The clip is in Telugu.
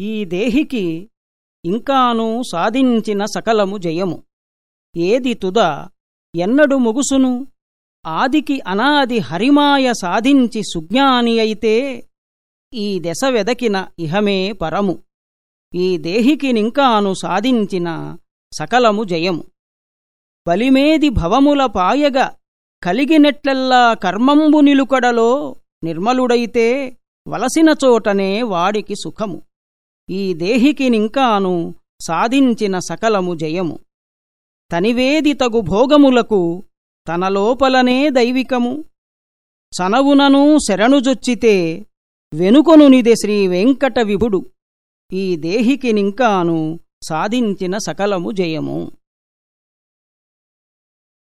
ఈ దేహికి ఇంకాను సాధించిన సకలము జయము. ఏది తుద ఎన్నడు ముగుసును? ఆదికి అనాది హరిమాయ సాధించి సుజ్ఞాని అయితే ఈ దశ వెదకిన ఇహమే పరము. ఈ దేహికి నింకాను సాధించిన సకలము జయము. బలిమేది భవముల పాయగ కలిగినట్లెల్లా కర్మంబు నిలుకడలో నిర్మలుడైతే వలసిన చోటనే వాడికి సుఖము. ఈ దేహికినింకాను సాధించిన సకలము జయము. తనివేది తగు భోగములకు తన లోపలనే దైవికము. సనవునను శరణుజొచ్చితే వెనుకొనునిదే శ్రీ వెంకట విభుడు ఈ దేహికినింకాను సాధించిన సకలము జయము.